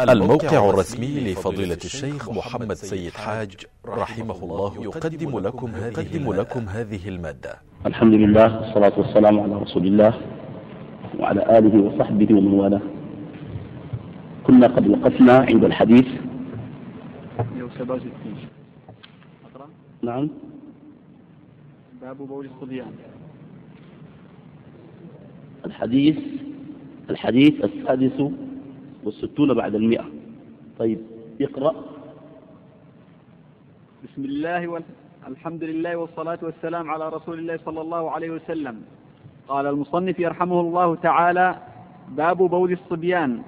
الموقع الرسمي لفضيلة الشيخ محمد سيد حاج رحمه الله يقدم لكم هذه, لكم هذه ا ل م ا د ة الحمد لله والصلاة والسلام على رسول الله وعلى آله وصحبه ومن والاه. كنا قد وقفنا عند الحديث. نعم. باب بول الصبيان. الحديث الحديث السادس والستون بعد المئة. طيب اقرأ. بسم الله والحمد لله والصلاة والسلام على رسول الله صلى الله عليه وسلم. قال المصنف يرحمه الله تعالى باب بول الصبيان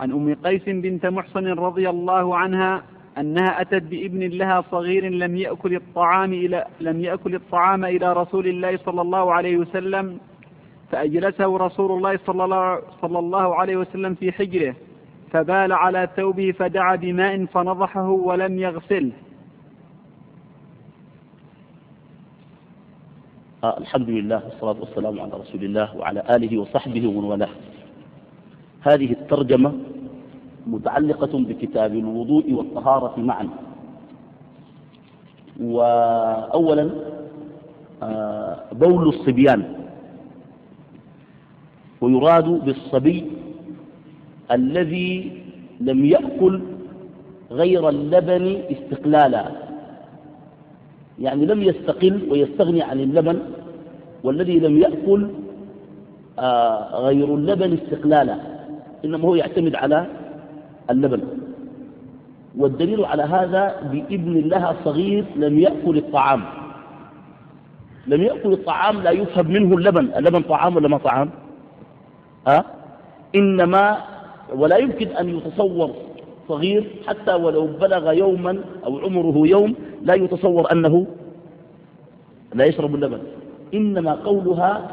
عن أم قيس بنت محصن رضي الله عنها أنها أتت بابن لها صغير لم يأكل الطعام إلى لم يأكل الطعام إلى رسول الله صلى الله عليه وسلم فأجلسه رسول الله صلى الله, صلى الله عليه وسلم في حجره فبال على ثوبه فدعا بماء فنضحه ولم يغسله. آه الحمد لله والصلاة والسلام على رسول الله وعلى آله وصحبه ومن والاه. هذه الترجمة متعلقة بكتاب الوضوء والطهارة معا. وأولا آه بول الصبيان. ويراد بالصبي الذي لم يأكل غير اللبن استقلالا. يعني لم يستقل ويستغني عن اللبن والذي لم يأكل آه غير اللبن استقلالا. إنما هو يعتمد على اللبن. والدليل على هذا بابن لها صغير لم يأكل الطعام. لم يأكل الطعام لا يفهم منه اللبن. اللبن طعام ولا ما طعام؟ إنما ولا يمكن أن يتصور صغير حتى ولو بلغ يوما أو عمره يوم لا يتصور أنه لا يشرب اللبن. إنما قولها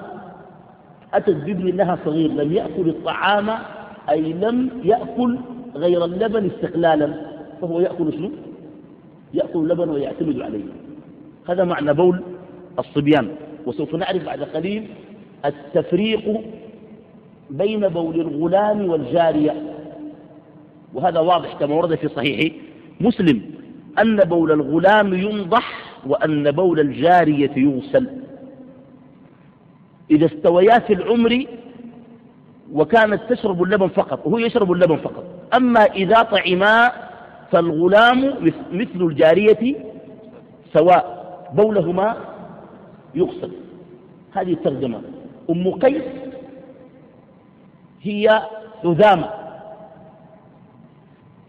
أتت بابن لها صغير لم يأكل الطعام أي لم يأكل غير اللبن استقلالا. فهو يأكل شنو؟ يأكل اللبن ويعتمد عليه. هذا معنى بول الصبيان. وسوف نعرف بعد قليل التفريق بين بول الغلام والجارية. وهذا واضح كما ورد في صحيح مسلم أن بول الغلام ينضح وأن بول الجارية يغسل. إذا استويا في العمر وكانت تشرب اللبن فقط وهو يشرب اللبن فقط. أما إذا طعما فالغلام مثل الجارية سواء بولهما يغسل. هذه الترجمة. أم قيس هي حذامة.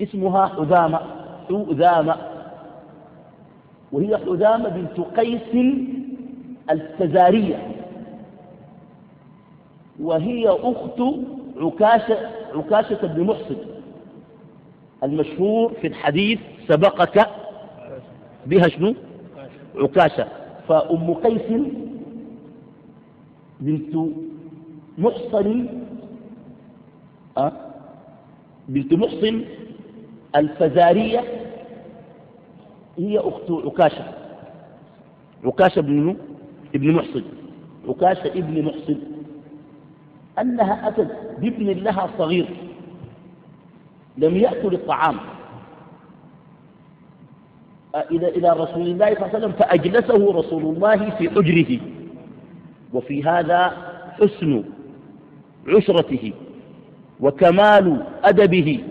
اسمها حذامة حذامة. وهي حذامة بنت قيس التزارية وهي أخت عكاشة, عكاشة بن محسن المشهور في الحديث سبقك بها شنو؟ عكاشة. فأم قيس بنت محصن أه؟ بنت محصن الفزارية هي أخت عكاشة. عكاشة بن ابن محصن. عكاشة ابن محصن. أنها أتت بابن لها صغير. لم يأكل الطعام إلى إلى رسول الله صلى الله عليه وسلم فأجلسه رسول الله في حجره. وفي هذا حسن عشرته. وكمال أدبه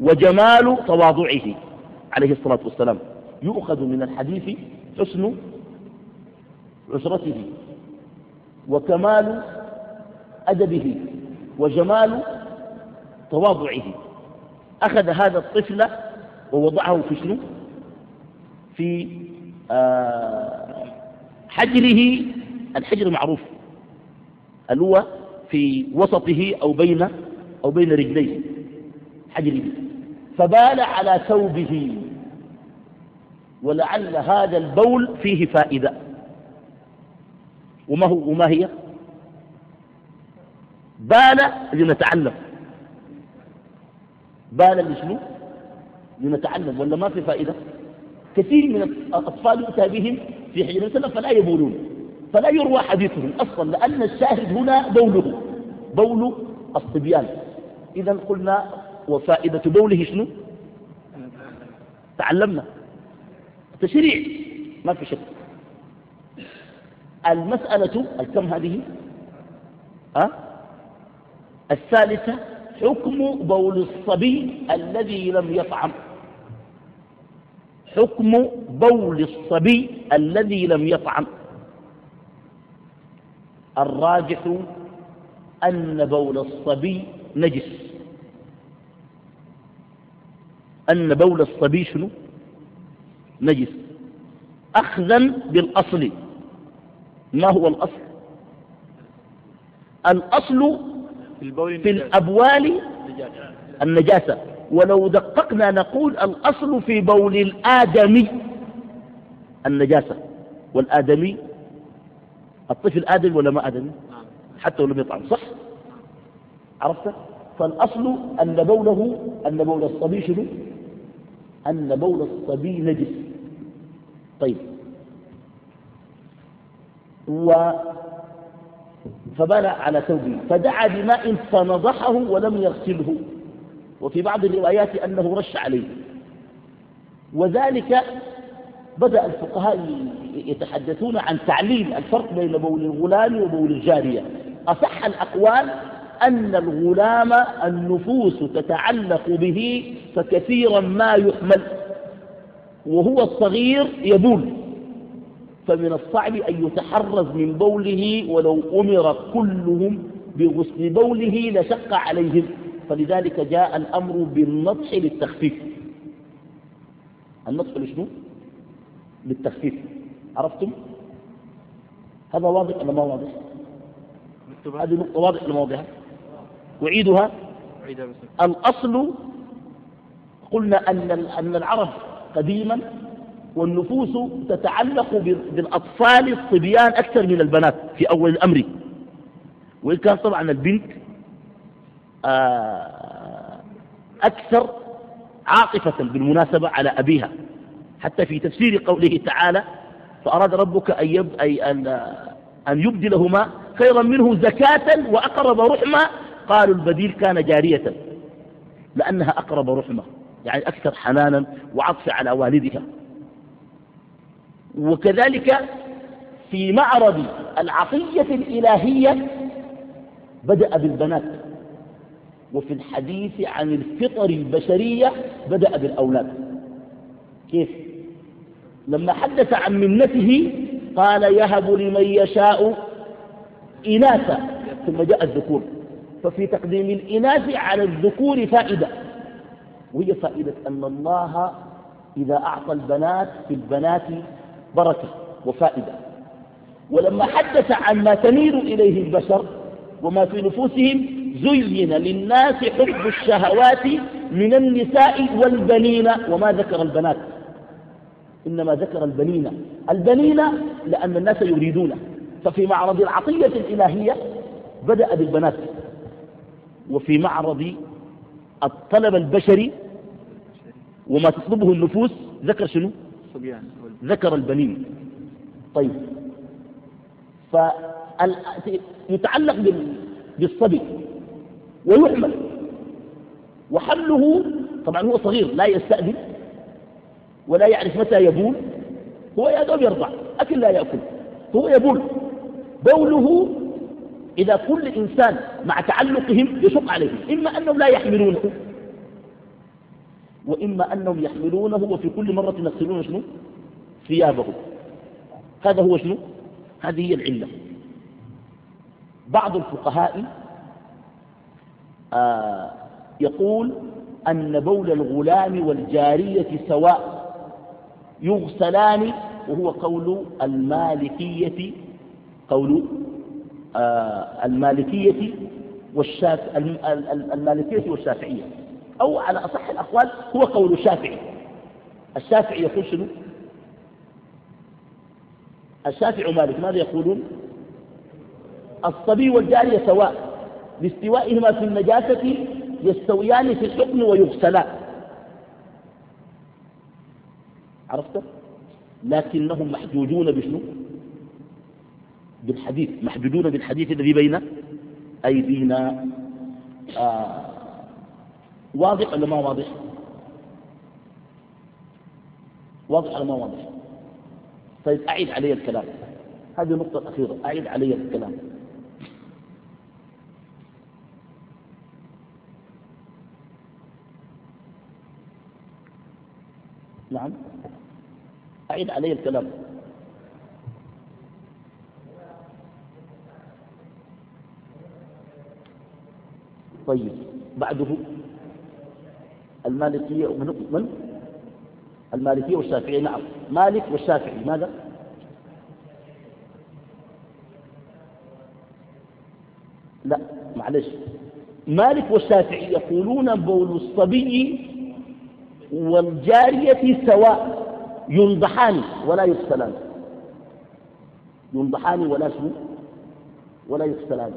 وجمال تواضعه. عليه الصلاة والسلام. يؤخذ من الحديث حسن عشرته. وكمال أدبه وجمال تواضعه. أخذ هذا الطفل ووضعه في شنو؟ في آه حجره الحجر معروف اللي هو في وسطه أو بين أو بين رجليه حجره فبال على ثوبه. ولعل هذا البول فيه فائدة. وما, هو وما هي؟ بال لنتعلم. بال لشنو؟ لنتعلم. ولا ما في فائدة؟ كثير من الأطفال يؤتى بهم في حجر سنة فلا يبولون. فلا يروى حديثهم أصلا لأن الشاهد هنا بوله. بول الصبيان. إذا قلنا وفائدة بوله شنو؟ تعلمنا. تشريع. ما في شك. المسألة الكم هذه؟ أه؟ الثالثة حكم بول الصبي الذي لم يطعم. حكم بول الصبي الذي لم يطعم. الراجح أن بول الصبي نجس. أن بول الصبي شنو؟ نجس. أخذا بالأصل. ما هو الأصل؟ الأصل في الأبوال النجاسة. ولو دققنا نقول الأصل في بول الآدمي النجاسة. والآدمي الطفل آدمي ولا ما آدمي؟ حتى ولم يطعم صح؟ عرفت؟ فالأصل أن بوله أن بول الصبي شنو؟ أن بول الصبي نجس. طيب. و فبال على ثوبه. فدعا بماء فنضحه ولم يغسله. وفي بعض الروايات أنه رش عليه. وذلك بدأ الفقهاء يتحدثون عن تعليل الفرق بين بول الغلام وبول الجارية. أصح الأقوال أن الغلام النفوس تتعلق به فكثيرا ما يحمل وهو الصغير يبول فمن الصعب أن يتحرز من بوله ولو أمر كلهم بغسل بوله لشق عليهم فلذلك جاء الأمر بالنطح للتخفيف النطح لشنو؟ للتخفيف عرفتم؟ هذا واضح ولا ما واضح؟ هذه نقطة واضحة ولا ما واضحة؟ أعيدها. الأصل قلنا أن أن العرب قديما والنفوس تتعلق بالأطفال الصبيان أكثر من البنات في أول الأمر. وإن كان طبعا البنت آه، أكثر عاطفة بالمناسبة على أبيها. حتى في تفسير قوله تعالى فأراد ربك أن, يب... أن... أن يبدلهما خيرا منه زكاة وأقرب رحمة قالوا البديل كان جارية لأنها أقرب رحمة يعني أكثر حنانا وعطف على والدها. وكذلك في معرض العطية الإلهية بدأ بالبنات وفي الحديث عن الفطر البشرية بدأ بالأولاد. كيف؟ لما حدث عن منته قال يهب لمن يشاء إناثا ثم جاء الذكور. ففي تقديم الإناث على الذكور فائدة. وهي فائدة أن الله إذا أعطى البنات في البنات بركة وفائدة. ولما حدث عن ما تميل إليه البشر وما في نفوسهم زين للناس حب الشهوات من النساء والبنين. وما ذكر البنات. إنما ذكر البنين. البنين لأن الناس يريدونه. ففي معرض العطية الإلهية بدأ بالبنات. وفي معرض الطلب البشري وما تطلبه النفوس ذكر شنو؟ ذكر البنين. طيب. فيتعلق بالصبي ويحمل. وحمله طبعا هو صغير لا يستأذن ولا يعرف متى يبول. هو يا دوب يرضع أكل لا يأكل. هو يبول. بوله إذا كل إنسان مع تعلقهم يشق عليه إما أنهم لا يحملونه وإما أنهم يحملونه وفي كل مرة يغسلون شنو؟ ثيابه هذا هو شنو؟ هذه هي العلة. بعض الفقهاء آه يقول أن بول الغلام والجارية سواء يغسلان وهو قول المالكية قول المالكية والشاف المالكية والشافعية. أو على أصح الأقوال هو قول الشافعي. الشافعي يقول شنو؟ الشافعي ومالك ماذا يقولون؟ الصبي والجارية سواء. لاستوائهما في النجاسة يستويان في الحكم ويغسلان عرفت؟ لكنهم محجوجون بشنو؟ بالحديث محجوجون بالحديث الذي بين أيدينا. آه واضح ولا ما واضح؟ واضح ولا ما واضح؟ طيب أعيد علي الكلام. هذه النقطة الأخيرة أعيد علي الكلام. نعم. أعيد علي الكلام. طيب. بعده المالكية ومن من؟ المالكية والشافعية نعم. مالك والشافعي ماذا؟ لا معلش. مالك والشافعي يقولون بول الصبي والجارية سواء ينضحان ولا يغسلان. ينضحان ولا شنو؟ ولا يغسلان.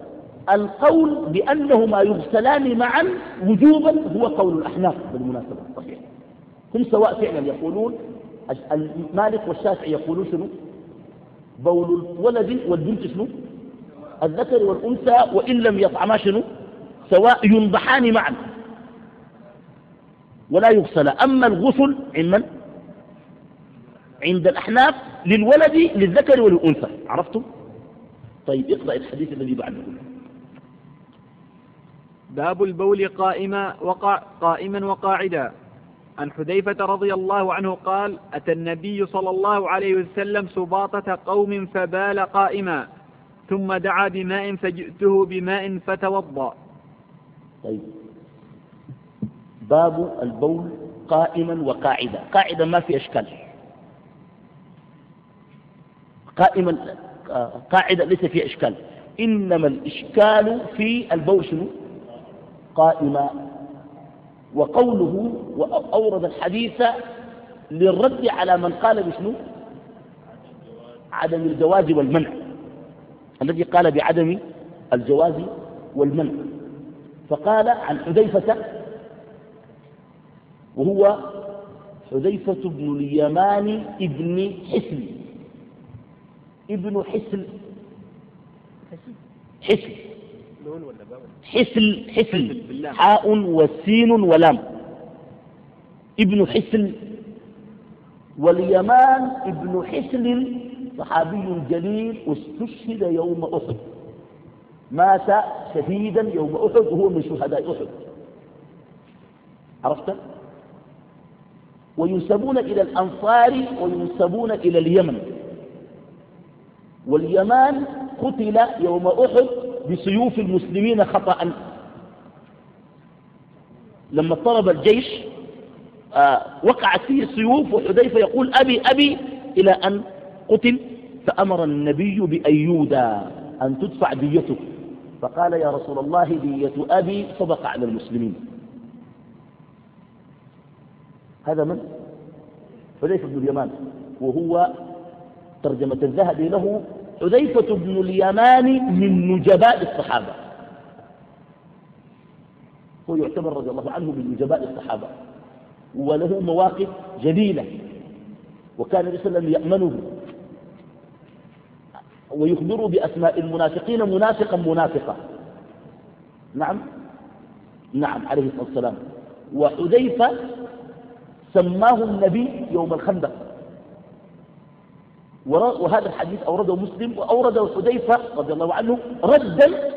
القول بأنهما يغسلان معا وجوبا هو قول الأحناف بالمناسبة صحيح. هم سواء فعلا يقولون مالك والشافعي يقولون شنو؟ بول الولد والبنت شنو؟ الذكر والأنثى وإن لم يطعما شنو؟ سواء ينضحان معا ولا يغسل. أما الغسل عند من عند الأحناف للولد للذكر وللأنثى عرفتم؟ طيب اقرأ الحديث الذي بعده. باب البول قائما وقع قائما وقاعدا. عن حذيفة رضي الله عنه قال أتى النبي صلى الله عليه وسلم سباطة قوم فبال قائما ثم دعا بماء فجئته بماء فتوضأ. طيب. باب البول قائما وقاعدا. قاعدا ما في أشكال. قائما قاعدة ليس في إشكال. إنما الإشكال في البول شنو؟ قائما. وقوله وأورد الحديث للرد على من قال بشنو؟ عدم الجواز والمنع. الذي قال بعدم الجواز والمنع. فقال عن حذيفة وهو حذيفة بن اليمان ابن حسن. ابن حسن. حسن. حسل حسل حاء وسين ولام. ابن حسل واليمان ابن حسل صحابي جليل استشهد يوم أحد. مات شهيدا يوم أحد وهو من شهداء أحد. عرفت؟ وينسبون إلى الأنصار وينسبون إلى اليمن. واليمان قتل يوم أحد بسيوف المسلمين خطأ. لما اضطرب الجيش آه وقعت فيه السيوف وحذيفة يقول أبي أبي إلى أن قتل فأمر النبي بأن يودى أن تدفع ديته. فقال يا رسول الله دية أبي صدق على المسلمين. هذا من؟ حذيفة بن اليمان. وهو ترجمة الذهبي له حذيفة بن اليمان من نجباء الصحابة. هو يعتبر رضي الله عنه من نجباء الصحابة. وله مواقف جليلة وكان النبي صلى الله عليه وسلم يأمنه. ويخبره بأسماء المنافقين منافقا منافقا. نعم؟ نعم عليه الصلاة والسلام. وحذيفة سماه النبي يوم الخندق. وهذا الحديث أورده مسلم وأورده حذيفة رضي الله عنه ردا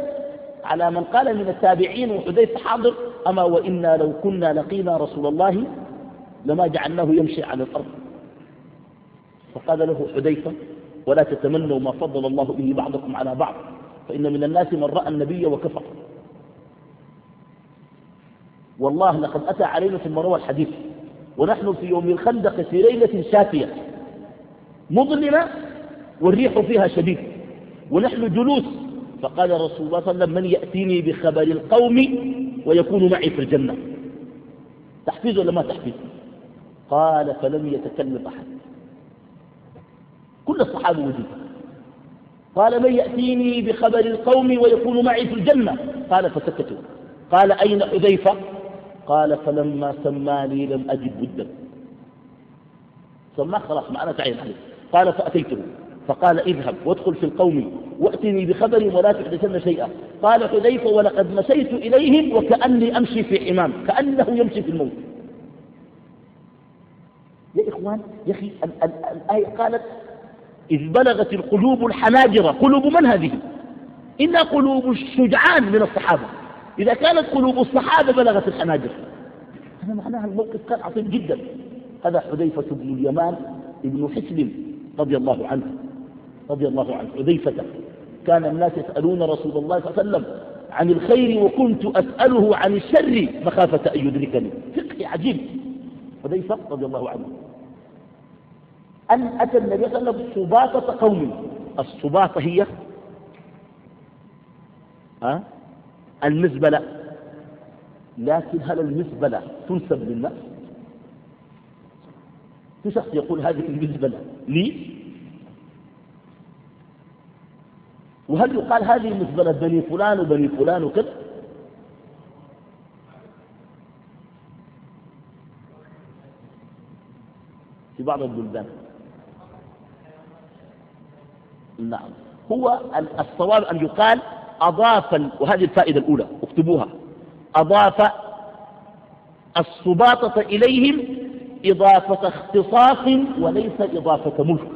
على من قال من التابعين وحذيفة حاضر أما وإنا لو كنا لقينا رسول الله لما جعلناه يمشي على الأرض. فقال له حذيفة ولا تتمنوا ما فضل الله به بعضكم على بعض فإن من الناس من رأى النبي وكفر. والله لقد أتى علينا ثم روى الحديث ونحن في يوم الخندق في ليلة شافية. مظلمة والريح فيها شديد ونحن جلوس. فقال رسول الله صلى الله عليه وسلم من يأتيني بخبر القوم ويكون معي في الجنة. تحفيز ولا ما تحفيز؟ قال فلم يتكلم أحد. كل الصحابة وجود قال من يأتيني بخبر القوم ويكون معي في الجنة. قال فسكتوا. قال أين حذيفة؟ قال فلما سماني لم أجد بدا سماه خلاص معنا تعين عليه قال فأتيته. فقال اذهب وادخل في القوم وأتني بخبر ولا تحدثن شيئا. قال حذيفة ولقد مشيت إليهم وكأني أمشي في حمام كأنه يمشي في الموت. يا إخوان يا أخي الآية قالت إذ بلغت القلوب الحناجر قلوب من هذه؟ إنها قلوب الشجعان من الصحابة. إذا كانت قلوب الصحابة بلغت الحناجر. هذا معناها الموقف كان عظيم جدا. هذا حذيفة بن اليمان ابن حسن رضي الله عنه رضي الله عنه حذيفة. كان الناس يسألون رسول الله صلى الله عليه وسلم عن الخير وكنت أسأله عن الشر مخافة أن يدركني. فقه عجيب. حذيفة رضي الله عنه. أن أتى النبي صلى الله عليه وسلم سباطة قوم. السباطة هي ها؟ المزبلة. لكن هل المزبلة تنسب للناس؟ في شخص يقول هذه المزبلة. لي؟ وهل يقال هذه المزبلة بني فلان وبني فلان وكذا؟ في بعض البلدان. نعم. هو الصواب أن يقال أضاف وهذه الفائدة الأولى اكتبوها. أضاف السباطة إليهم إضافة اختصاص وليس إضافة ملك.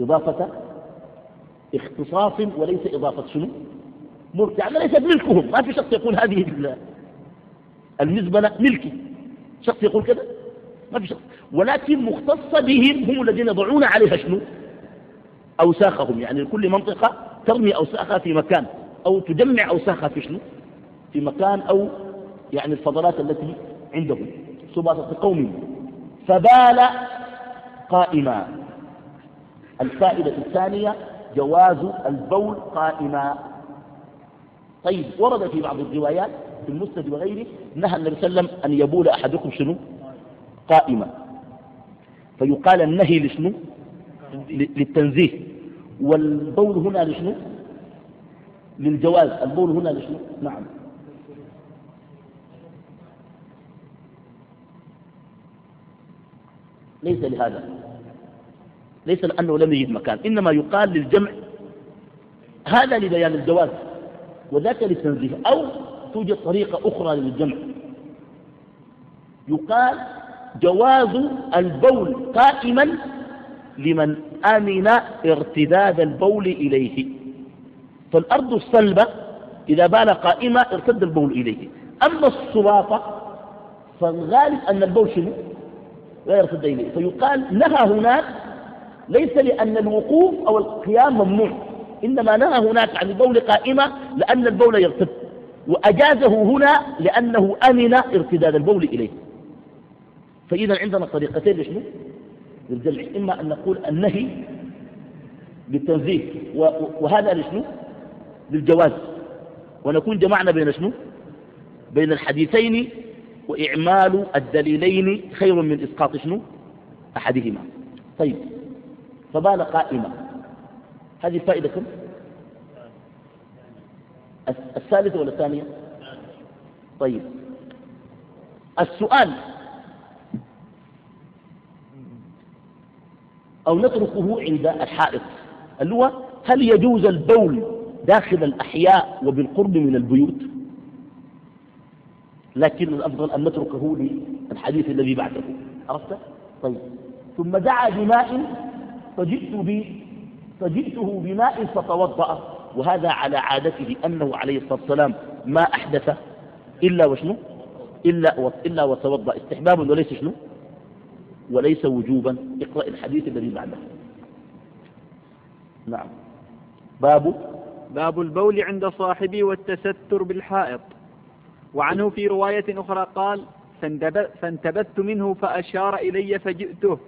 إضافة اختصاص وليس إضافة شنو؟ ملك. يعني ليس ملكهم ما في شخص يقول هذه المزبلة ملكي. شخص يقول كذا؟ ما في شخص. ولكن مختصة بهم هم الذين يضعون عليها شنو؟ أوساخهم. يعني كل منطقة ترمي أوساخها في مكان أو تجمع أوساخها في شنو؟ في مكان أو يعني الفضلات التي عندهم. سباطة قوم فبال قائما. الفائدة الثانية جواز البول قائما. طيب ورد في بعض الروايات في المسند وغيره نهى النبي صلى الله عليه وسلم أن يبول أحدكم شنو؟ قائما. فيقال النهي لشنو؟ للتنزيه. والبول هنا لشنو؟ للجواز. البول هنا لشنو؟ نعم. ليس لهذا. ليس لأنه لم يجد مكان إنما يقال للجمع هذا لبيان الجواز وذاك للتنزيه أو توجد طريقة أخرى للجمع. يقال جواز البول قائما لمن أمن ارتداد البول إليه. فالأرض الصلبة إذا بال قائمة ارتد البول إليه. أما الصلاطة فالغالب أن البول شنو؟ يرتد إليه فيقال نهى هناك ليس لأن الوقوف أو القيام ممنوع إنما نهى هناك عن البول قائمة لأن البول يرتد وأجازه هنا لأنه أمن ارتداد البول إليه. فإذا عندنا طريقتين لشنو؟ للجمع. إما أن نقول النهي للتنزيه وهذا لشنو؟ للجواز. ونكون جمعنا بين شنو؟ بين الحديثين وإعمال الدليلين خير من إسقاط شنو؟ أحدهما. طيب. فبال قائمة. هذه فائدة؟ كم الثالثة ولا الثانية؟ طيب. السؤال. أو نتركه عند الحائط. اللي هو هل يجوز البول داخل الأحياء وبالقرب من البيوت؟ لكن الأفضل أن نتركه للحديث الذي بعده. عرفت؟ طيب. ثم دعا بماء فجئت ب فجئته بماء فتوضأ. وهذا على عادته أنه عليه الصلاة والسلام ما أحدث إلا وشنو؟ إلا, إلا وتوضأ. استحبابا وليس شنو؟ وليس وجوبا. اقرأ الحديث الذي بعده. نعم. باب؟ باب البول عند صاحبي والتستر بالحائط. وعنه في رواية أخرى قال فانتبذت منه فأشار إلي فجئته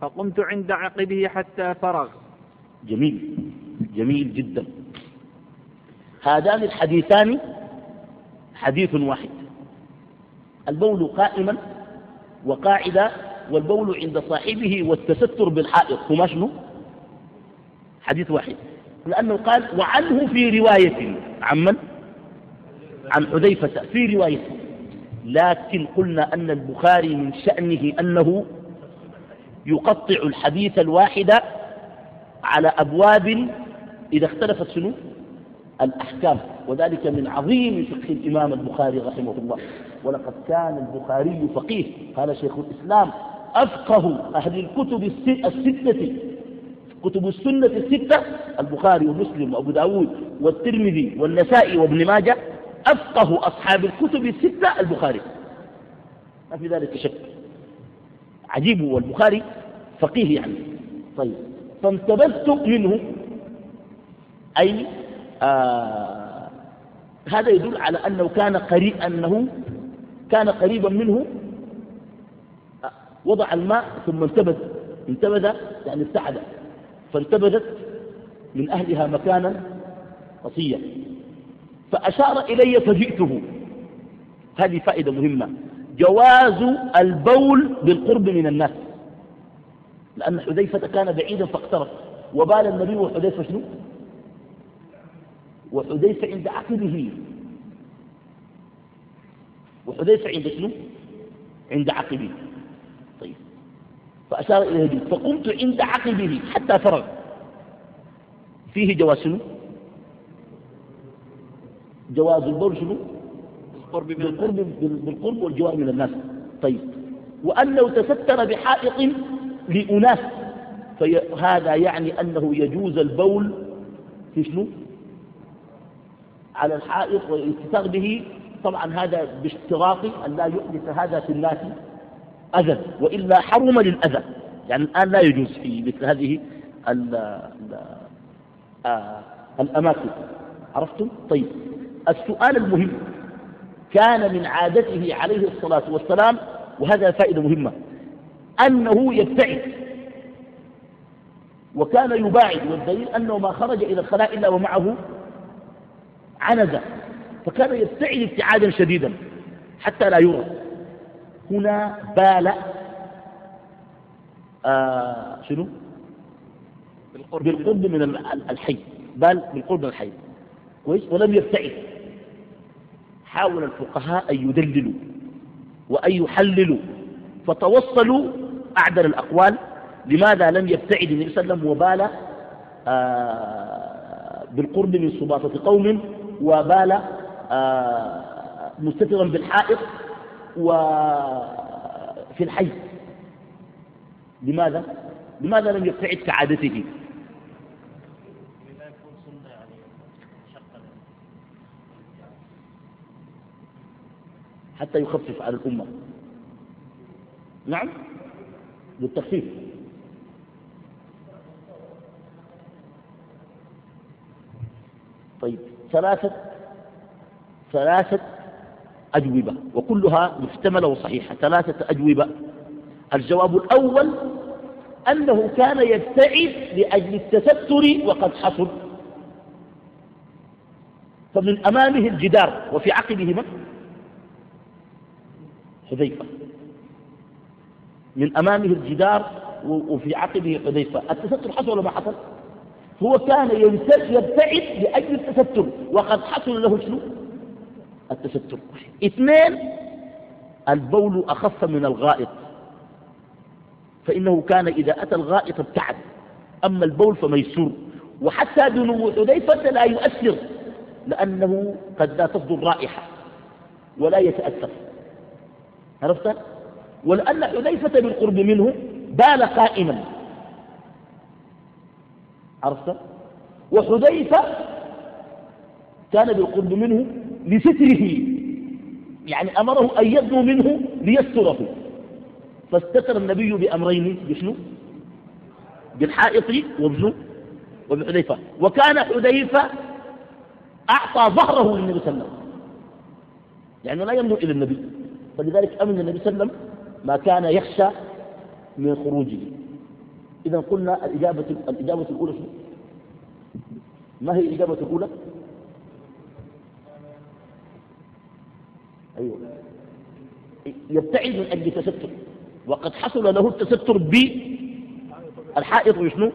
فقمت عند عقبه حتى فرغ. جميل جميل جدا. هذان الحديثان حديث واحد. البول قائما وقاعدة والبول عند صاحبه والتستر بالحائط. هما شنو؟ حديث واحد. لأنه قال وعنه في رواية عن من عن حذيفة في رواية لكن قلنا أن البخاري من شأنه أنه يقطع الحديث الواحد على أبواب إذا اختلفت شنو؟ الأحكام. وذلك من عظيم فقه الإمام البخاري رحمه الله. ولقد كان البخاري فقيه. قال شيخ الإسلام أفقه أهل الكتب الستة. كتب السنة الستة البخاري ومسلم وأبو داود والترمذي والنسائي وابن ماجه. أفقه أصحاب الكتب الستة البخاري. ما في ذلك شك. عجيب والبخاري فقيه يعني. طيب. فانتبذت منه أي آه هذا يدل على أنه كان قريب أنه كان قريبا منه آه، وضع الماء ثم انتبذ انتبذ يعني ابتعد. فانتبذت من أهلها مكانا قصيا فأشار إلي فجئته. هذه فائدة مهمة. جواز البول بالقرب من الناس. لأن حذيفة كان بعيدا فاقترب. وبال النبي وحذيفة شنو؟ وحذيفة عند عقبه وحذيفة عند شنو؟ عند عقبه طيب. فأشار إليه فقمت عند عقبه حتى فرغ. فيه جواز شنو؟ جواز البول شنو؟ بالقرب, بالقرب والجوار من الناس. طيب. وأنه تستر بحائط لأناس. فهذا يعني أنه يجوز البول في شنو؟ على الحائط والالتصاق به. طبعا هذا باشتراط أن لا يحدث هذا في الناس أذى وإلا حرم للأذى. يعني الآن لا يجوز في مثل هذه ال ال آه الأماكن. عرفتم؟ طيب. السؤال المهم كان من عادته عليه الصلاة والسلام وهذا فائدة مهمة أنه يبتعد وكان يباعد والدليل أنه ما خرج إلى الخلاء إلا ومعه عنزة فكان يبتعد ابتعادا شديدا حتى لا يرى. هنا بال آه شنو؟ بالقرب, بالقرب من الحي بال بالقرب من الحي. كويس؟ ولم يبتعد حاول الفقهاء أن يدللوا وأن يحللوا فتوصلوا أعدل الأقوال. لماذا لم يبتعد النبي صلى الله عليه وسلم آه بالقرب من سباطة قوم وبال آه مستترا بالحائط وفي الحي؟ لماذا؟ لماذا لم يبتعد كعادته؟ حتى يخفف على الأمة. نعم؟ للتخفيف طيب ثلاثة ثلاثة أجوبة وكلها محتملة وصحيحة. ثلاثة أجوبة. الجواب الأول أنه كان يبتعد لأجل التستر وقد حصل. فمن أمامه الجدار وفي عقبه من؟ حذيفة. من أمامه الجدار وفي عقبه حذيفة. التستر حصل ولا ما حصل؟ هو كان يبتعد لأجل التستر. وقد حصل له شنو؟ التستر. اثنين البول أخف من الغائط. فإنه كان إذا أتى الغائط ابتعد. أما البول فميسور. وحتى دنو حذيفة لا يؤثر لأنه قد لا تصدر رائحة ولا يتأثر. عرفت؟ ولأن حذيفة بالقرب منه بال قائما. عرفت؟ وحذيفة كان بالقرب منه لستره. يعني أمره أن يدنو منه ليستره. فاستتر النبي بأمرين بشنو؟ بالحائط وبشنو؟ وبحذيفة. وكان حذيفة أعطى ظهره للنبي صلى الله عليه وسلم. يعني لا يمنع إلى النبي. فلذلك أمن النبي صلى الله عليه وسلم ما كان يخشى من خروجه. إذا قلنا الإجابة, الإجابة الأولى شنو؟ ما هي الإجابة الأولى؟ أيوة. يبتعد من أجل تستر وقد حصل له التستر بالحائط وشنو؟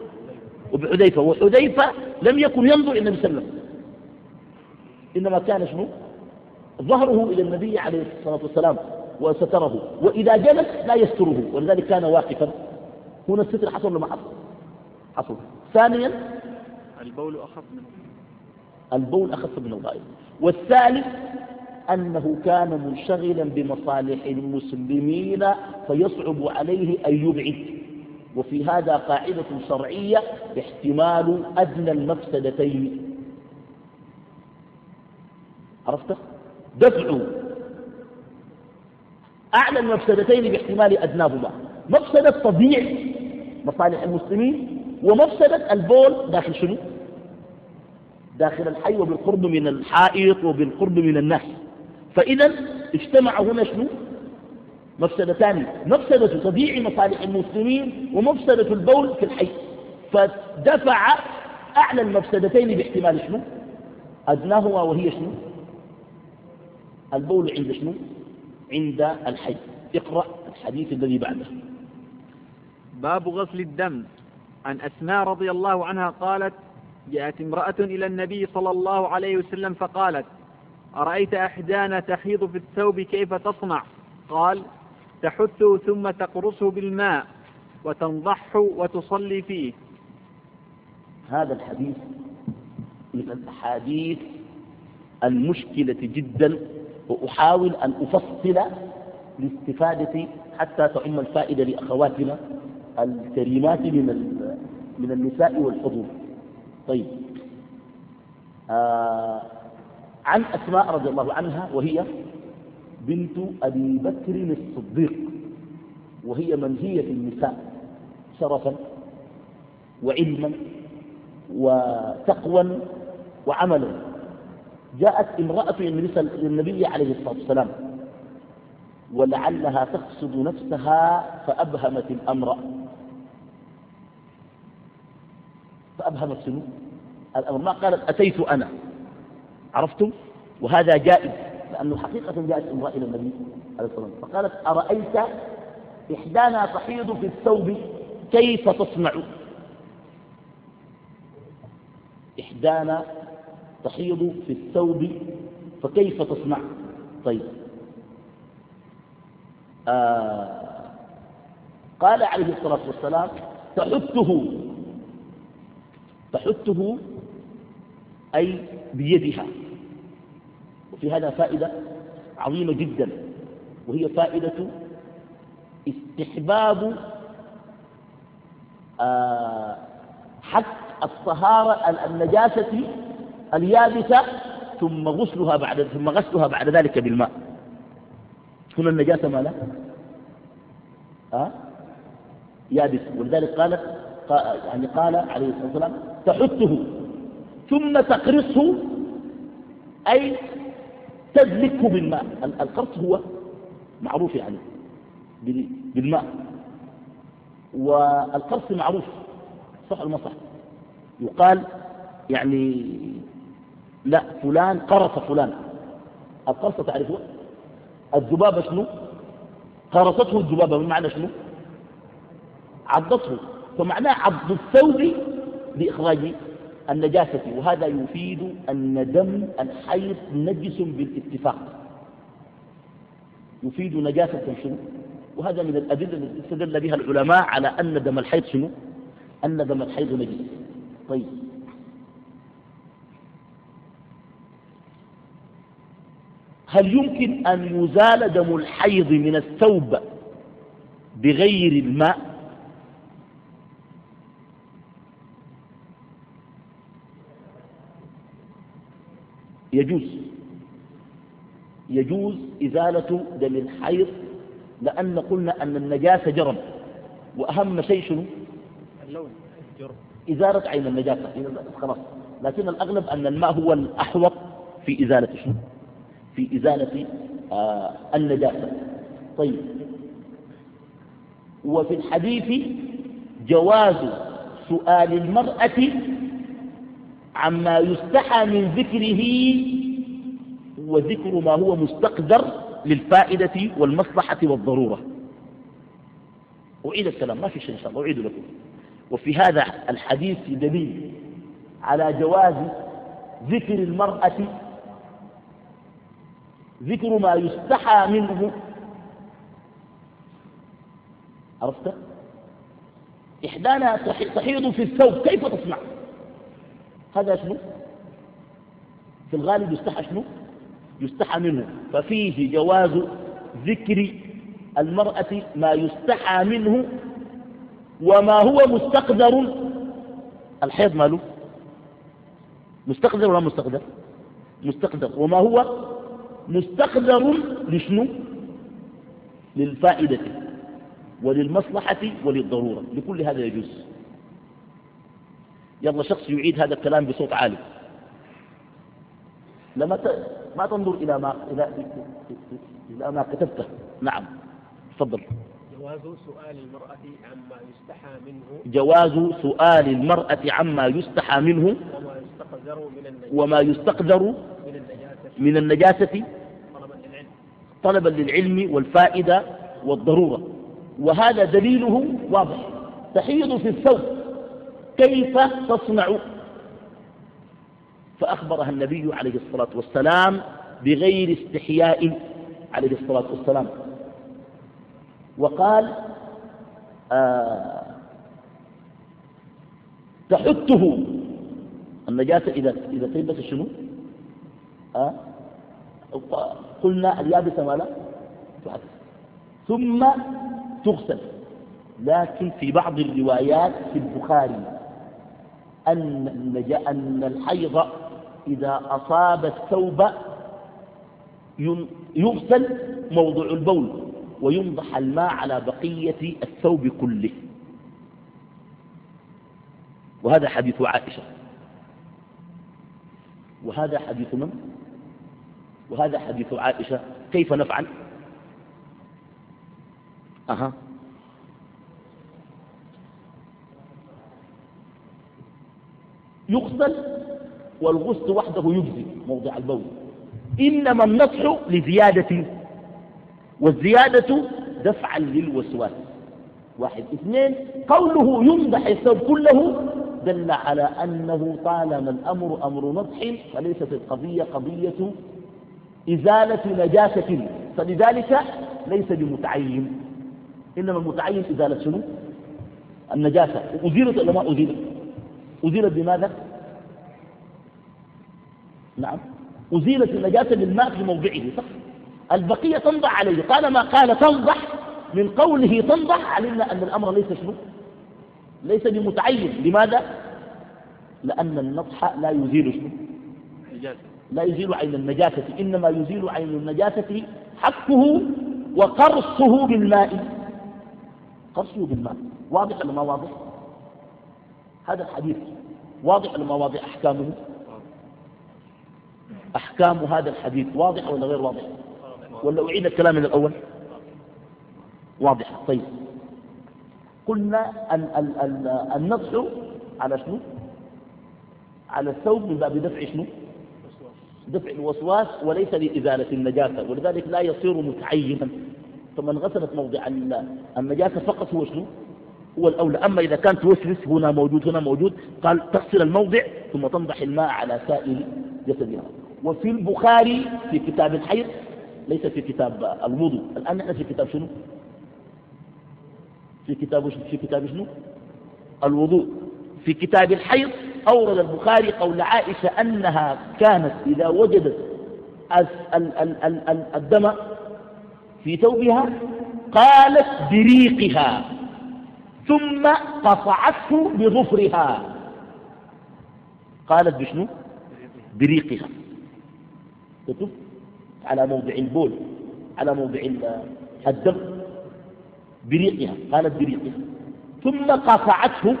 وبحذيفة. وحذيفة لم يكن ينظر إلى النبي صلى الله عليه وسلم. إنما كان شنو؟ ظهره إلى النبي عليه الصلاة والسلام. وستره. وإذا جلس لا يستره. ولذلك كان واقفا. هنا الستر حصل ولا ما حصل؟ حصل. ثانيا البول أخف من البول أخف من الغائط والثالث أنه كان منشغلا بمصالح المسلمين فيصعب عليه أن يبعد. وفي هذا قاعدة شرعية احتمال أدنى المفسدتين. عرفت؟ دفع أعلى المفسدتين باحتمال أدناهما. مفسدة تضييع مصالح المسلمين ومفسدة البول داخل شنو؟ داخل الحي وبالقرب من الحائط وبالقرب من الناس. فإذا اجتمع هنا شنو؟ مفسدتان. مفسدة تضييع مصالح المسلمين ومفسدة البول في الحي. فدفع أعلى المفسدتين باحتمال شنو؟ أدناهما وهي شنو؟ البول عند شنو؟ عند الحي اقرأ الحديث الذي بعده. باب غسل الدم. عن أسماء رضي الله عنها قالت جاءت امرأة إلى النبي صلى الله عليه وسلم فقالت أرأيت أحدانا تحيض في الثوب كيف تصنع؟ قال تحثه ثم تقرصه بالماء وتنضحه وتصلي فيه. هذا الحديث من الأحاديث المشكلة جدا وأحاول أن أفصل لاستفادة حتى تعم الفائدة لأخواتنا الكريمات من من النساء والحضور. طيب. آه عن أسماء رضي الله عنها وهي بنت أبي بكر الصديق وهي منهية النساء شرفا وعلما وتقوى وعملا. جاءت امرأة للنبي عليه الصلاة والسلام. ولعلها تقصد نفسها فأبهمت الأمر. فأبهمت شنو؟ الأمر. ما قالت أتيت أنا. عرفتم؟ وهذا جائز لأنه حقيقة جاءت امرأة إلى النبي عليه الصلاة والسلام. فقالت أرأيت إحدانا تحيض في الثوب؟ كيف تصنع؟ إحدانا تحيض في الثوب فكيف تصنع؟ طيب. آه قال عليه الصلاة والسلام تحته تحته أي بيدها. وفي هذا فائدة عظيمة جدا وهي فائدة استحباب آه حق الطهارة النجاسة اليابسة ثم غسلها بعد ثم غسلها بعد ذلك بالماء. هنا النجاسة ما لا أه؟ يابس. ولذلك قالت يعني قال عليه الصلاة والسلام تحته ثم تقرصه أي تدلكه بالماء. القرص هو معروف يعني بالماء. والقرص معروف صح المصح يقال يعني لا فلان قرص فلان. القرص تعرفون الذبابة شنو؟ قرصته الذبابة بمعنى شنو؟ عضته. فمعناه عض الثوب لإخراج النجاسة وهذا يفيد أن دم الحيض نجس بالاتفاق. يفيد نجاسة شنو؟ وهذا من الأدلة التي استدل بها العلماء على أن دم الحيض شنو؟ أن دم الحيض نجس. طيب. هل يمكن أن يزال دم الحيض من الثوب بغير الماء؟ يجوز. يجوز إزالة دم الحيض لأن قلنا أن النجاسة جرم. وأهم شيء شنو؟ اللون. إزالة عين النجاسة. خلاص. لكن الأغلب أن الماء هو الأحوط في إزالة شنو؟ في إزالة آه النجاسة. طيب. وفي الحديث جواز سؤال المرأة عما يستحى من ذكره وذكر ما هو مستقدر للفائدة والمصلحة والضرورة. أعيد الكلام ما في شيء إن شاء الله أعيد لكم. وفي هذا الحديث دليل على جواز ذكر المرأة ذكر ما يستحى منه. عرفت؟ إحدانا تحيض في الثوب كيف تصنع؟ هذا شنو؟ في الغالب يستحى شنو؟ يستحى منه. ففيه جواز ذكر المرأة ما يستحى منه وما هو مستقدر. الحيض ماله؟ مستقدر ولا مستقدر؟ مستقدر. وما هو مستقدر لشنو؟ للفائدة وللمصلحة وللضرورة لكل هذا يجوز. يلا شخص يعيد هذا الكلام بصوت عالي. لما ت... ما تنظر إلى ما إلى إلى ما كتبته. نعم تفضل. جواز سؤال المرأة عما يستحى منه جواز سؤال المرأة عما يستحى منه وما يستقدر من النجاسة. وما يستقدر من النجاسة. طلبا للعلم والفائدة والضرورة. وهذا دليله واضح. تحيض في الثوب. كيف تصنع؟ فأخبرها النبي عليه الصلاة والسلام بغير استحياء عليه الصلاة والسلام. وقال آه تحته النجاسة إذا إذا تلبس شنو؟ آه قلنا اليابسة ما لا؟ تحت ثم تغسل. لكن في بعض الروايات في البخاري أن, أن الحيض إذا أصاب الثوب يغسل موضع البول. وينضح الماء على بقية الثوب كله. وهذا حديث عائشة. وهذا حديث من؟ وهذا حديث عائشة. كيف نفعل؟ أها. يغسل والغسل وحده يجزي موضع البول. إنما النصح لزيادة والزيادة دفعا للوسواس. واحد. اثنين قوله يمدح الثوب كله دل على أنه طالما الأمر أمر نصح فليست القضية قضية إزالة نجاسة. فلذلك ليس بمتعين. إنما المتعين إزالة شنو؟ النجاسة. أزيلت ولا ما أزيلت؟ أزيلت بماذا؟ نعم. أزيلت النجاسة بالماء في موضعه صح؟ البقية تنضح عليه. قال ما قال تنضح من قوله تنضح علمنا أن الأمر ليس شنو؟ ليس بمتعين. لماذا؟ لأن النضح لا يزيل شنو؟ لا يزيل عين النجاسة. إنما يزيل عين النجاسة حقه وقرصه بالماء. قرصه بالماء. واضح ولا ما واضح؟ هذا الحديث. واضح ولا ما واضح أحكامه؟ أحكام هذا الحديث. واضح ولا غير واضح؟ ولا أعيد الكلام من الأول؟ واضح طيب. قلنا النصح على شنو؟ على الثوب من باب دفع شنو؟ دفع الوسواس وليس لإزالة النجاسة ولذلك لا يصير متعينا. فمن غسلت موضع النجاسة فقط هو شنو؟ هو الأولى. أما إذا كان توسوس هنا موجود هنا موجود قال تغسل الموضع ثم تنضح الماء على سائر جسدها. وفي البخاري في كتاب الحيض ليس في كتاب الوضوء. الآن نحن في كتاب شنو؟ في كتاب في كتاب شنو؟ الوضوء. في كتاب الحيض أورد البخاري قول عائشة أنها كانت إذا وجدت الدم في ثوبها قالت بريقها ثم قطعته بظفرها. قالت بشنو؟ بريقها. كتب على موضع البول على موضع الدم بريقها قالت بريقها. ثم قطعته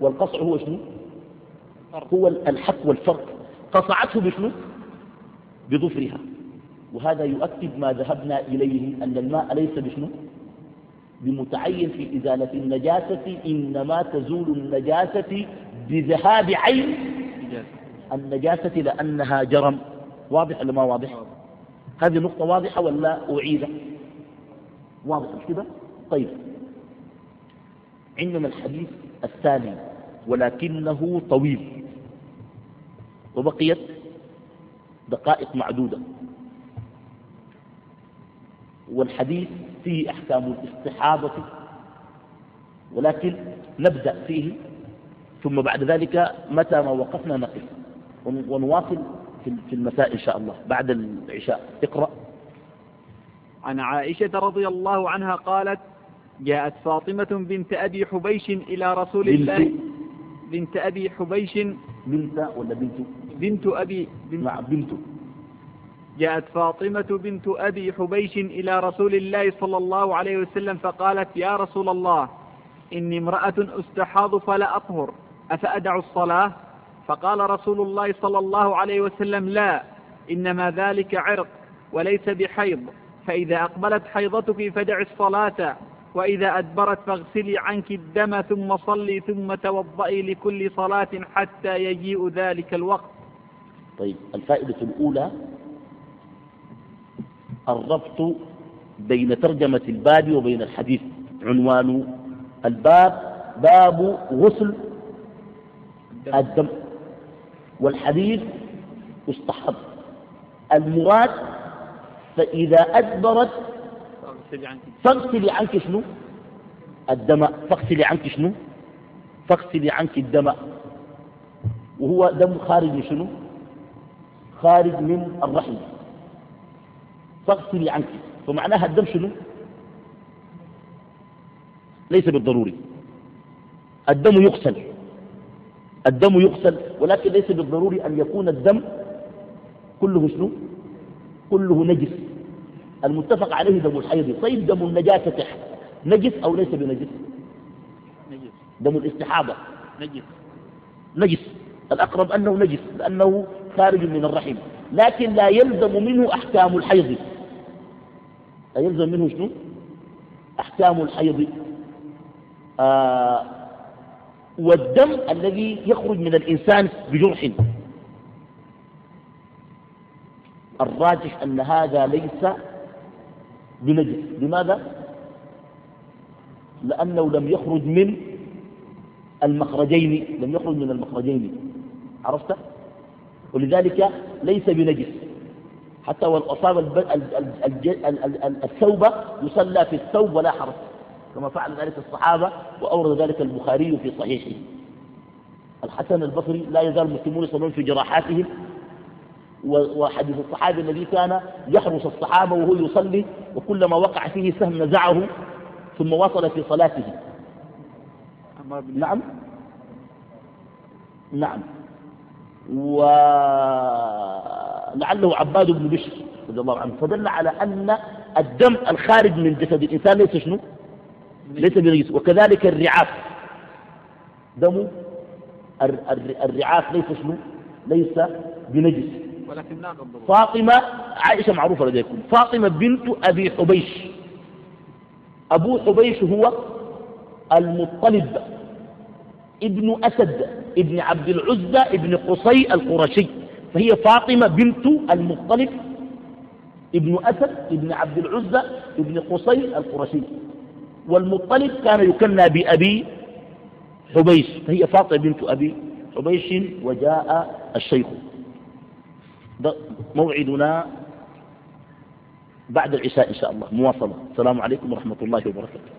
والقصع هو شنو؟ هو الحق والفرق. قطعته بشنو؟ بظفرها. وهذا يؤكد ما ذهبنا إليه أن الماء ليس بشنو؟ بمتعين في إزالة النجاسة إنما تزول النجاسة بذهاب عين. النجاسة لأنها جرم. واضح ولا ما واضح. هذه نقطة واضحة ولا أعيدة واضح مش كده؟ طيب. عندنا الحديث الثاني ولكنه طويل. وبقيت دقائق معدودة. والحديث فيه أحكام الاستحاضة ولكن نبدأ فيه ثم بعد ذلك متى ما وقفنا نقف. ونواصل في المساء إن شاء الله بعد العشاء. اقرأ. عن عائشة رضي الله عنها قالت جاءت فاطمة بنت أبي حبيش إلى رسول بنت الله. بنت أبي حبيش. بنت ولا بنت؟ بنت أبي بنت مع بنت. جاءت فاطمة بنت أبي حبيش إلى رسول الله صلى الله عليه وسلم فقالت يا رسول الله إني امرأة أستحاض فلا أطهر أفأدع الصلاة؟ فقال رسول الله صلى الله عليه وسلم لا إنما ذلك عرق وليس بحيض فإذا أقبلت حيضتك فدع الصلاة وإذا أدبرت فاغسلي عنك الدم ثم صلي ثم توضئي لكل صلاة حتى يجيء ذلك الوقت. طيب الفائدة الأولى الربط بين ترجمة الباب وبين الحديث. عنوان الباب باب غسل الدم. والحديث يستحب المراد فإذا أدبرت فاغسلي عنك شنو؟ الدم. فاغسلي عنك شنو؟ فاغسلي عنك الدم. وهو دم خارج من شنو؟ خارج من الرحم. فاغسلي عنك. فمعناها الدم شنو؟ ليس بالضروري. الدم يغسل. الدم يغسل ولكن ليس بالضروري أن يكون الدم كله شنو؟ كله نجس. المتفق عليه دم الحيض. طيب دم النجاسة نجس أو ليس بنجس؟ نجس. دم الاستحاضة. نجس. نجس. الأقرب أنه نجس لأنه خارج من الرحم. لكن لا يلزم منه أحكام الحيض. لا يلزم منه شنو؟ أحكام الحيض. آه والدم الذي يخرج من الإنسان بجرح. الراجح أن هذا ليس بنجس لماذا؟ لأنه لم يخرج من المخرجين. لم يخرج من المخرجين. عرفت؟ ولذلك ليس بنجس حتى والأصاب الثوب يصلى في الثوب ولا حرج. كما فعل ذلك الصحابة وأورد ذلك البخاري في صحيحه. الحسن البصري لا يزال المسلمون يصلون في جراحاتهم وحديث الصحابي الذي كان يحرس الصحابة وهو يصلي وكلما وقع فيه سهم نزعه ثم وصل في صلاته. نعم. نعم. ولعله عباد بن بشر رضي الله عنه فدل على أن الدم الخارج من جسد الإنسان ليس شنو؟ ليس بنجس وكذلك الرعاف. دم الرعاف ليس شنو؟ ليس بنجس. ولكن فاطمة عائشة معروفة لديكم. فاطمة بنت أبي حبيش. أبو حبيش هو المطلب. ابن أسد ابن عبد العزة ابن قصي القرشي. فهي فاطمة بنت المطلب. ابن أسد ابن عبد العزة ابن قصي القرشي. والمطلب كان يكنى بأبي حبيش فهي فاطمة بنت أبي حبيش وجاء الشيخ. موعدنا بعد العشاء إن شاء الله مواصلة. السلام عليكم ورحمة الله وبركاته.